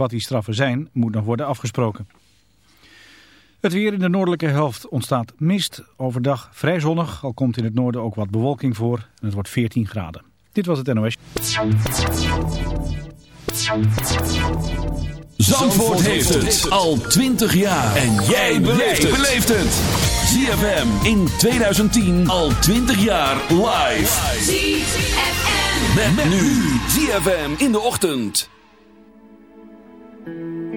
Wat die straffen zijn, moet nog worden afgesproken. Het weer in de noordelijke helft ontstaat mist. Overdag vrij zonnig, al komt in het noorden ook wat bewolking voor. En het wordt 14 graden. Dit was het NOS. Zandvoort heeft het al 20 jaar. En jij beleeft het. ZFM in 2010 al 20 jaar live. ZFM. Met, nu. ZFM in de ochtend. Thank you.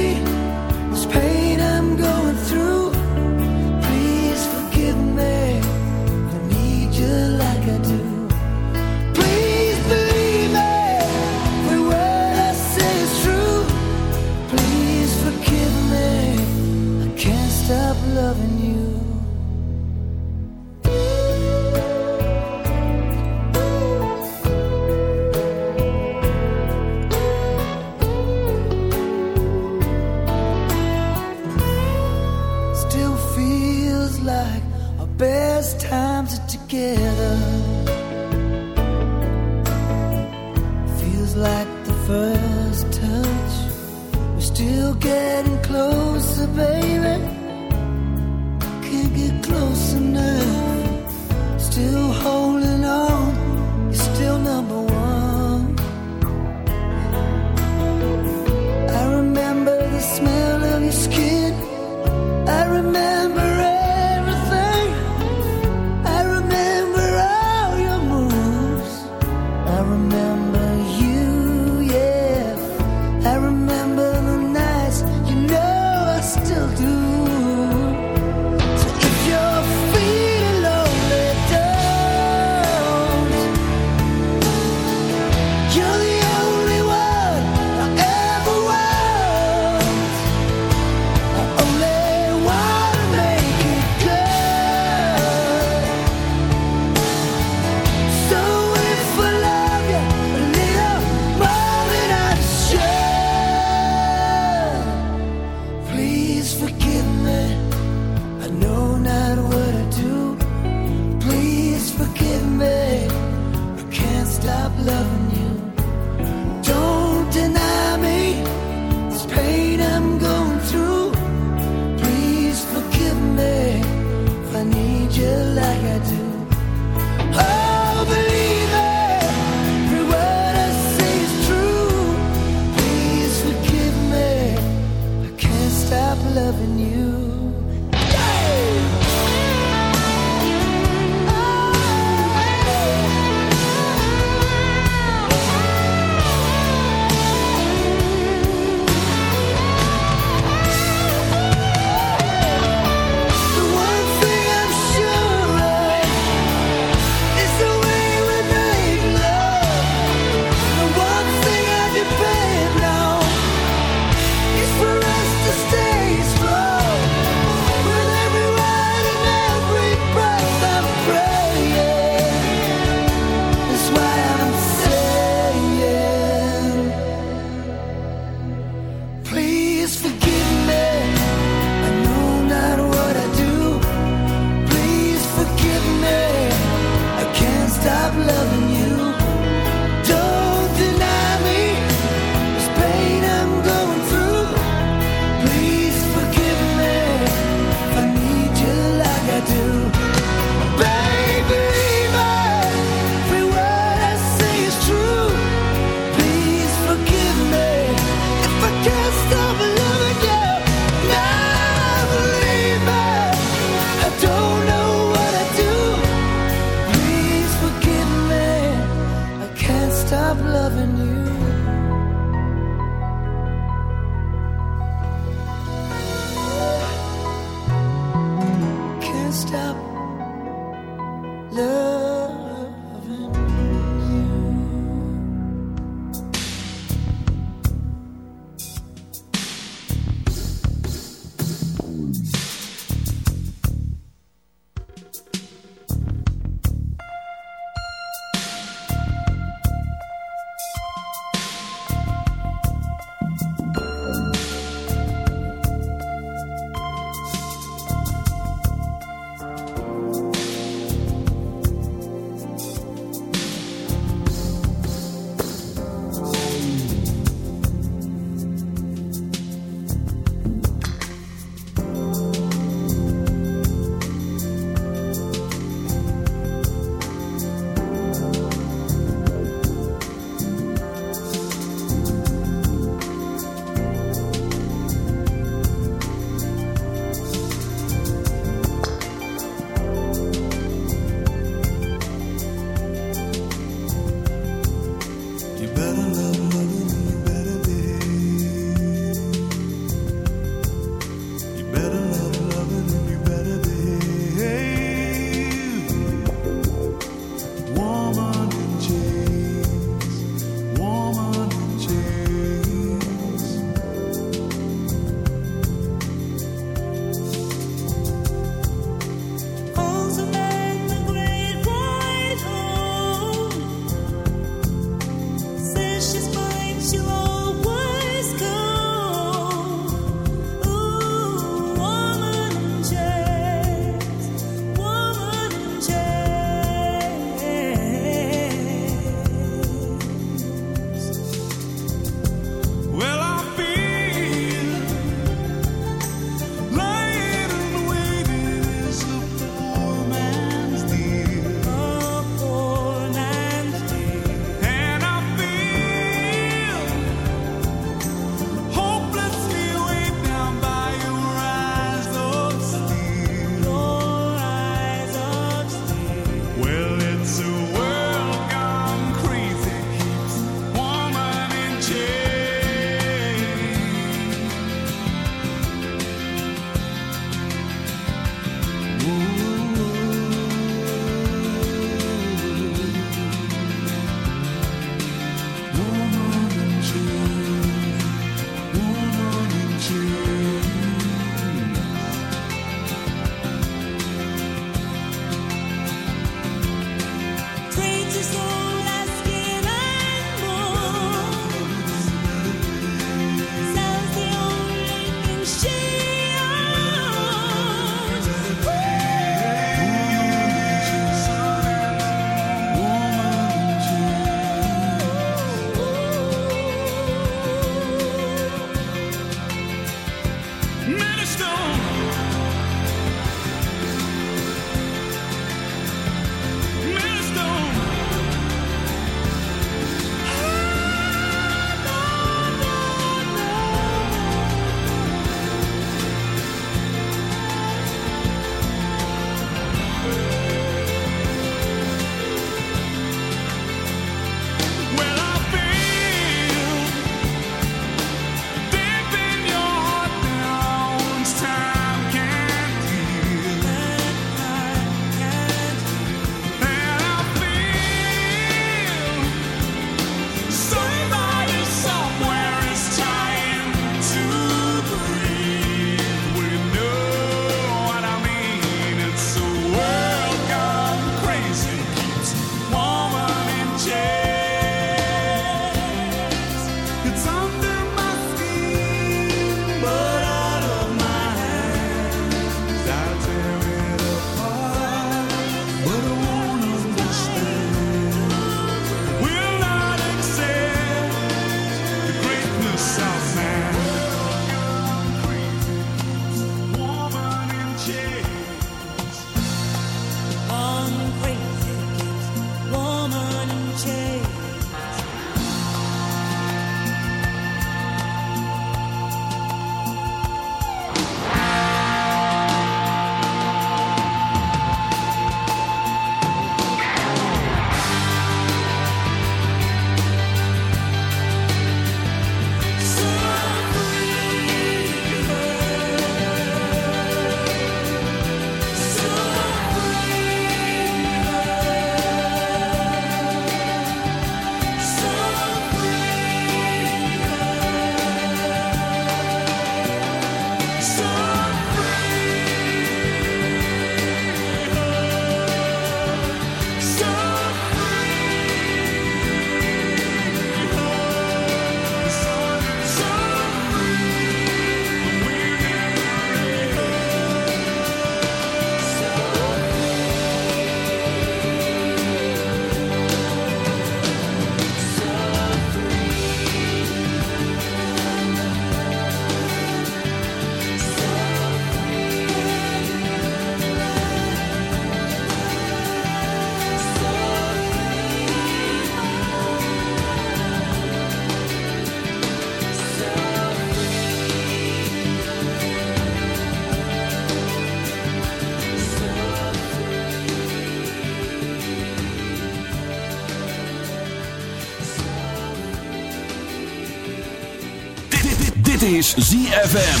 is ZFM.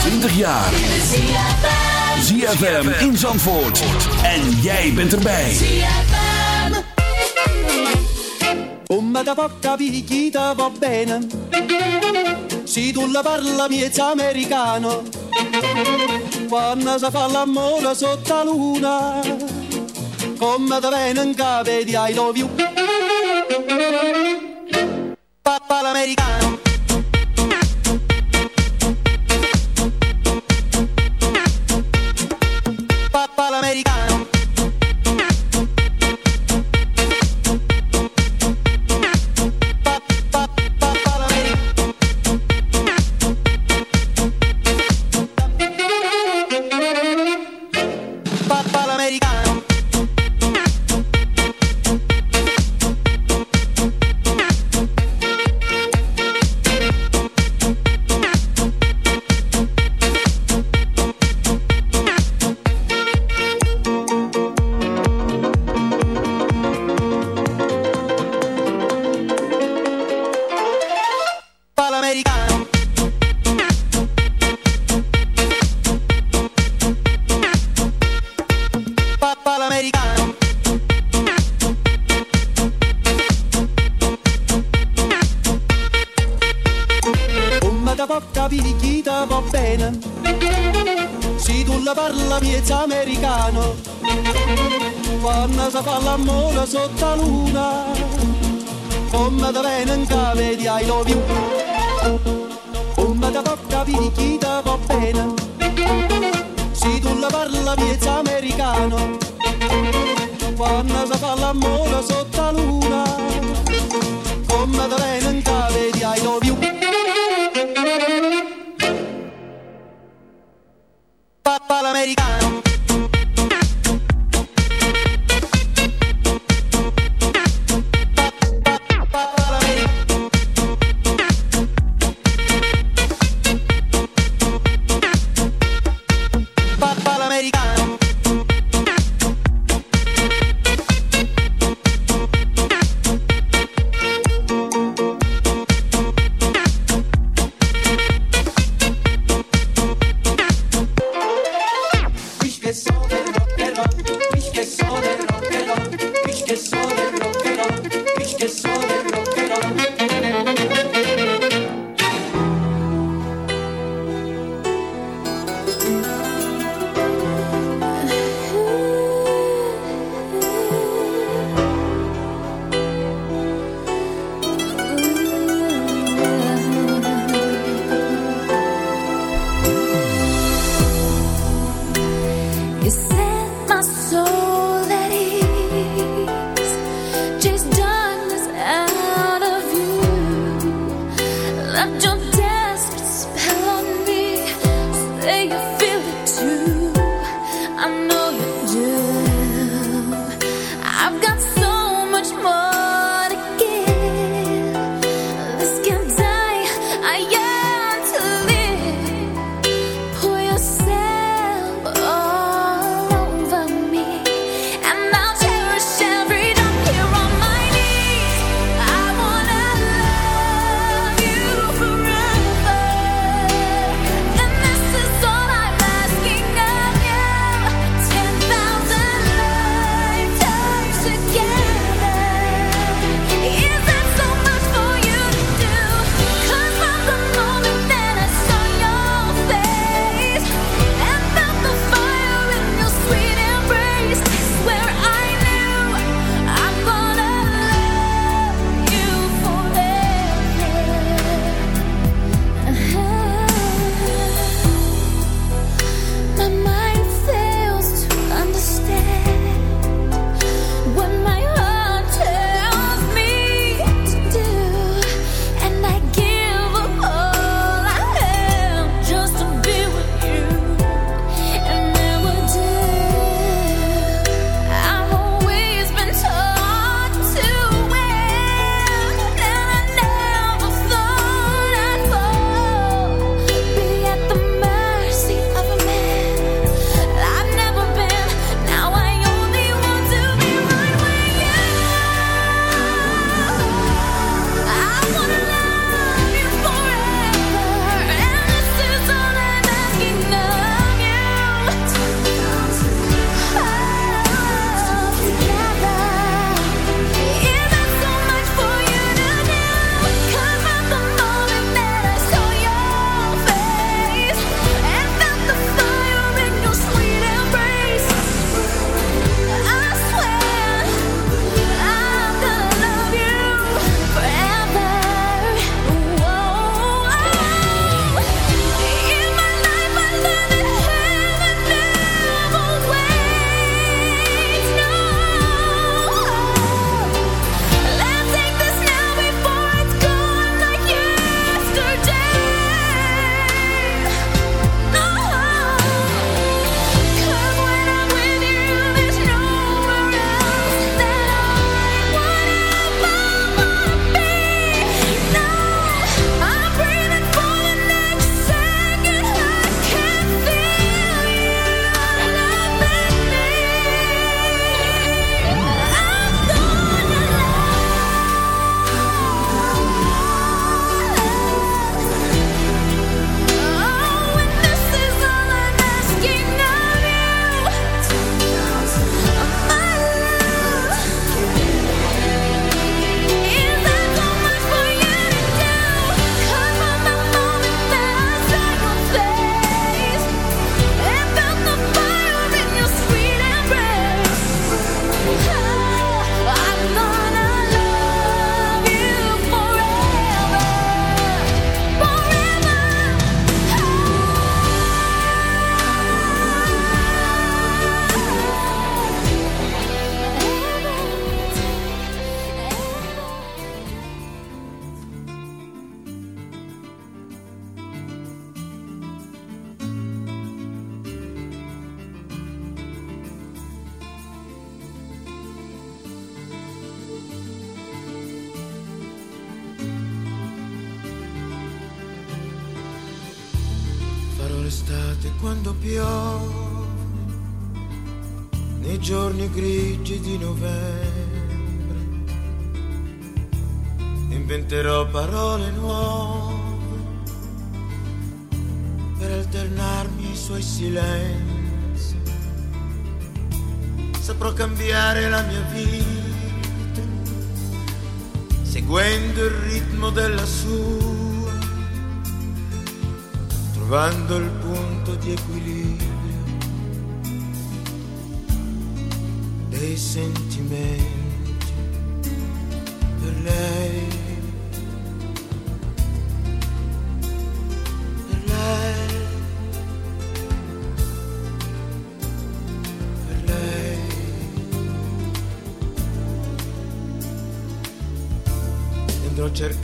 20 jaar. ZFM in Zandvoort. En jij bent erbij. ZFM. Come da porca picchita va bene. Si tu la parla miezza americano. Quando sa fa l'amore sotto luna. Come da venen cave di I love you. americano.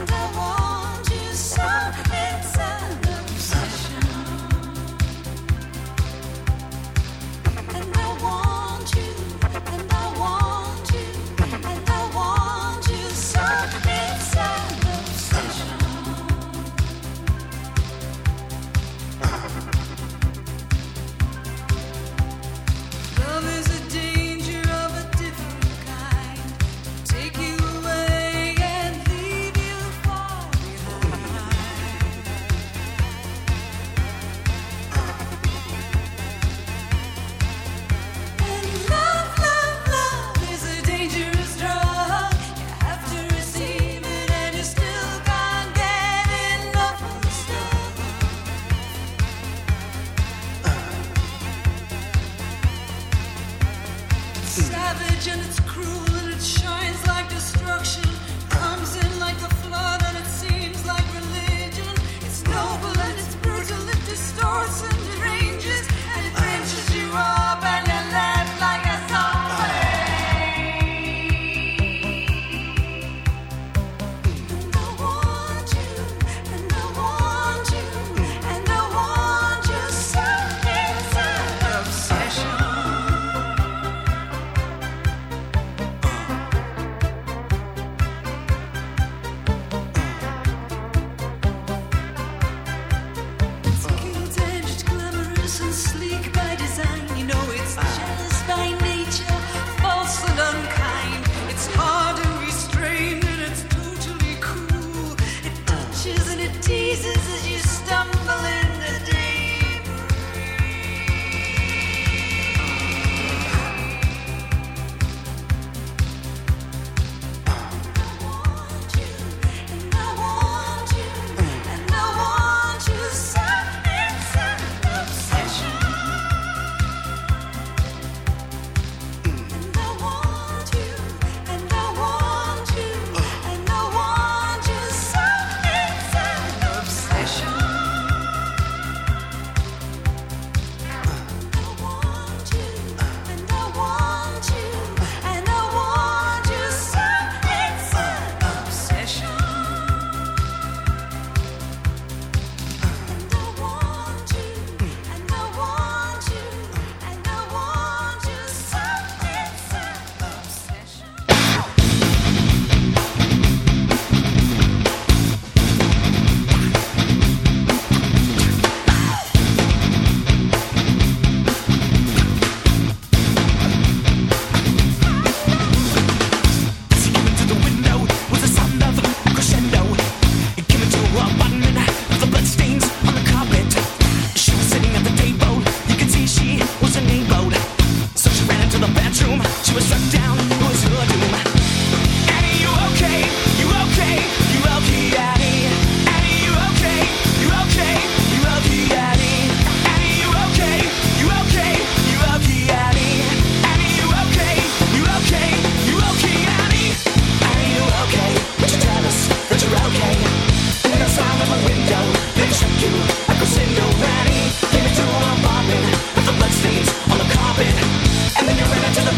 underwater. 彼此自己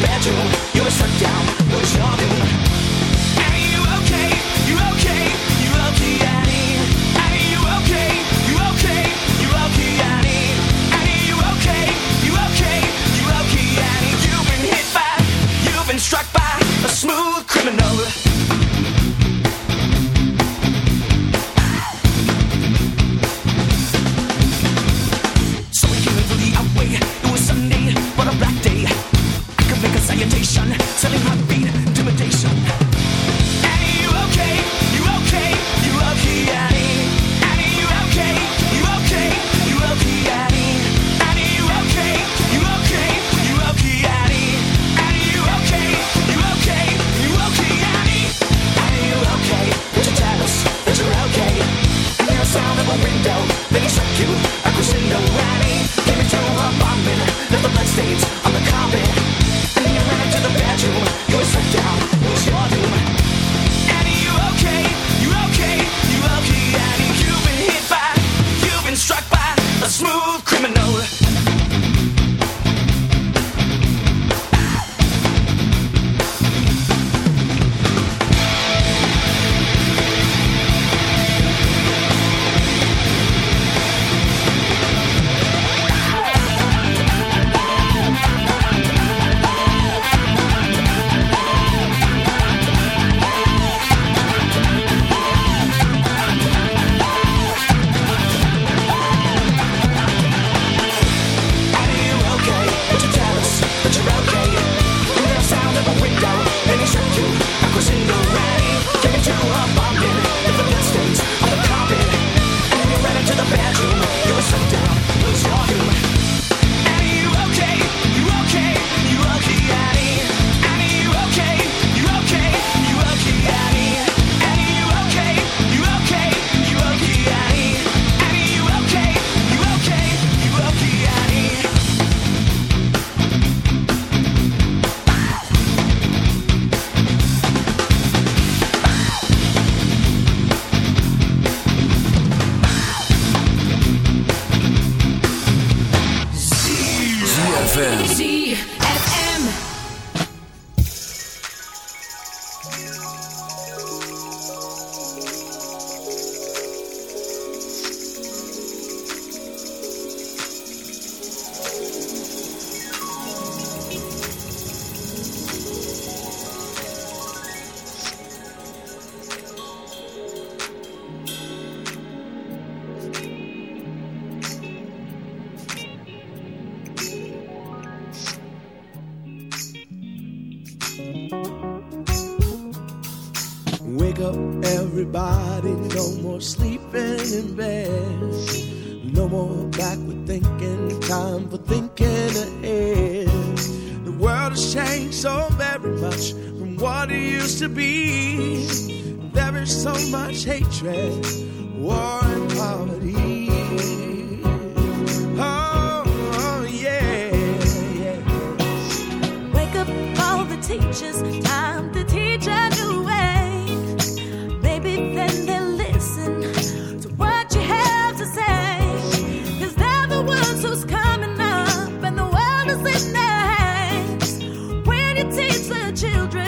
bedroom You were struck down, what was your doom? children.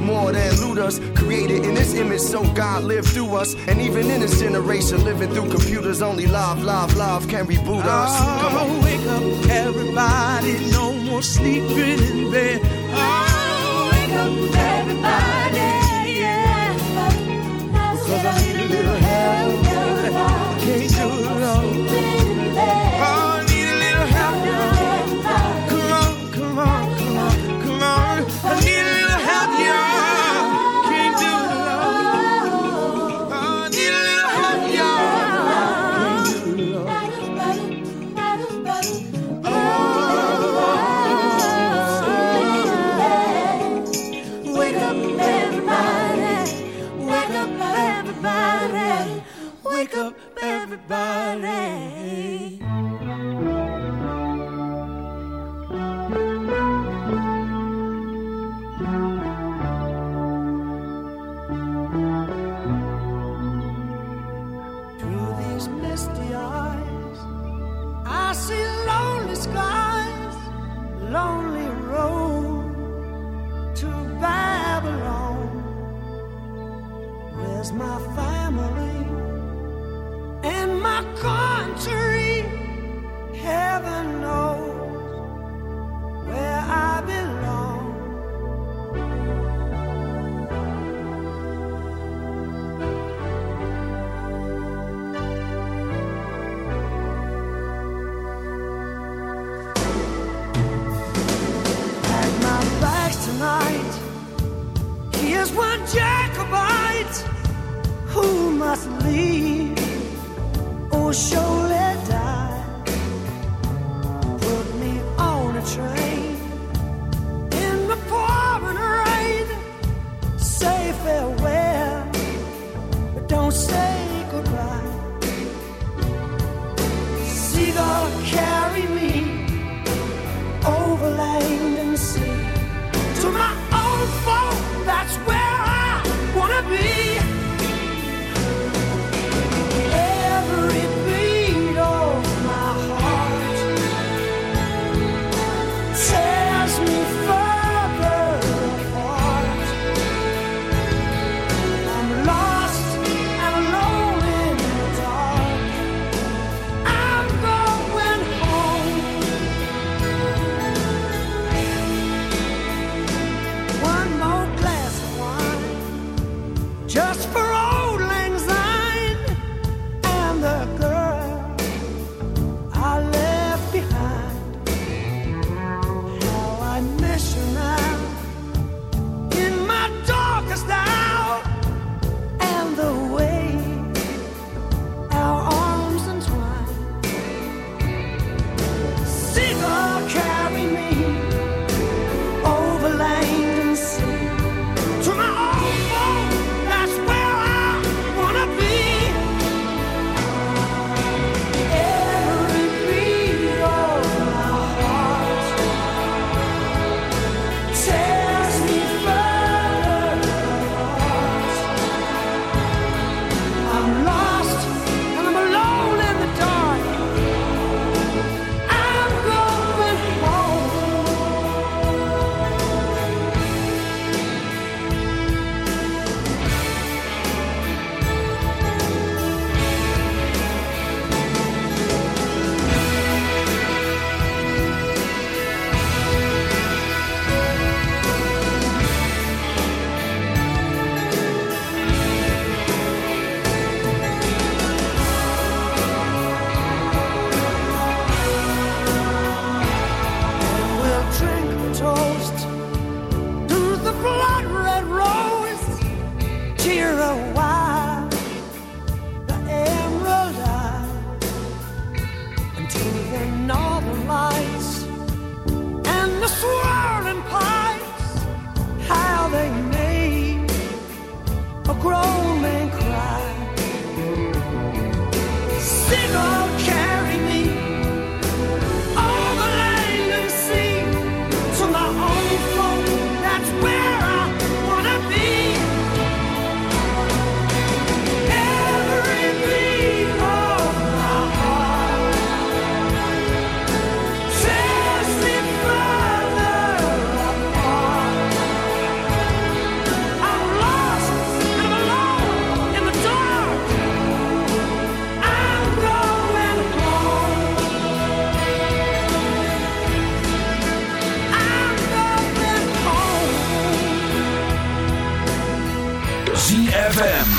more than looters. Created in this image, so God lived through us. And even in this generation, living through computers, only love, love, love can reboot us. Come on. Oh, wake up, everybody. No more sleeping in bed. Oh, wake up, everybody. Yeah. Cause I my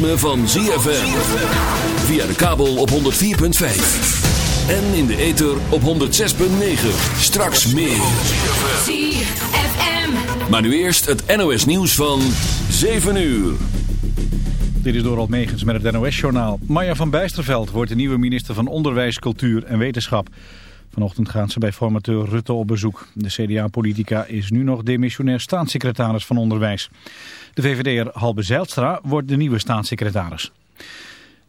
Ritme van ZFM. Via de kabel op 104.5. En in de ether op 106.9. Straks meer. ZFM. Maar nu eerst het NOS nieuws van 7 uur. Dit is Dorald Megens met het NOS-journaal. Maya van Bijsterveld wordt de nieuwe minister van Onderwijs, Cultuur en Wetenschap. Vanochtend gaan ze bij formateur Rutte op bezoek. De CDA-politica is nu nog demissionair staatssecretaris van Onderwijs. De VVD'er Halbe Zijlstra wordt de nieuwe staatssecretaris.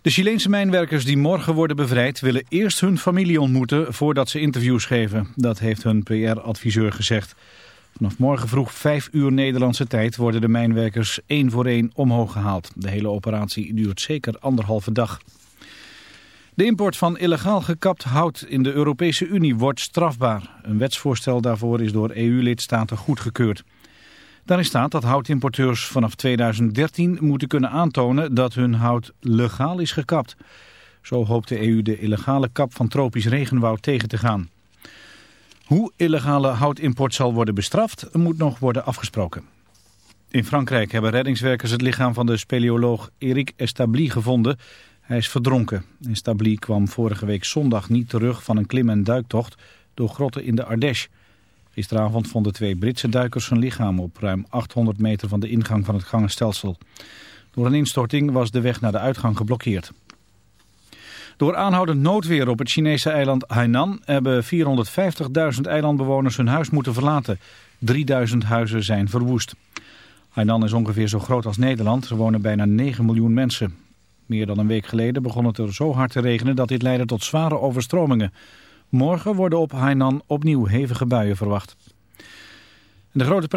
De Chileense mijnwerkers die morgen worden bevrijd willen eerst hun familie ontmoeten voordat ze interviews geven. Dat heeft hun PR-adviseur gezegd. Vanaf morgen vroeg 5 uur Nederlandse tijd worden de mijnwerkers één voor één omhoog gehaald. De hele operatie duurt zeker anderhalve dag. De import van illegaal gekapt hout in de Europese Unie wordt strafbaar. Een wetsvoorstel daarvoor is door EU-lidstaten goedgekeurd. Daarin staat dat houtimporteurs vanaf 2013 moeten kunnen aantonen dat hun hout legaal is gekapt. Zo hoopt de EU de illegale kap van tropisch regenwoud tegen te gaan. Hoe illegale houtimport zal worden bestraft, moet nog worden afgesproken. In Frankrijk hebben reddingswerkers het lichaam van de speleoloog Eric Establi gevonden. Hij is verdronken. Establi kwam vorige week zondag niet terug van een klim- en duiktocht door grotten in de Ardèche. Gisteravond vonden twee Britse duikers zijn lichaam op ruim 800 meter van de ingang van het gangenstelsel. Door een instorting was de weg naar de uitgang geblokkeerd. Door aanhoudend noodweer op het Chinese eiland Hainan hebben 450.000 eilandbewoners hun huis moeten verlaten. 3000 huizen zijn verwoest. Hainan is ongeveer zo groot als Nederland. Er wonen bijna 9 miljoen mensen. Meer dan een week geleden begon het er zo hard te regenen dat dit leidde tot zware overstromingen. Morgen worden op Hainan opnieuw hevige buien verwacht. De grote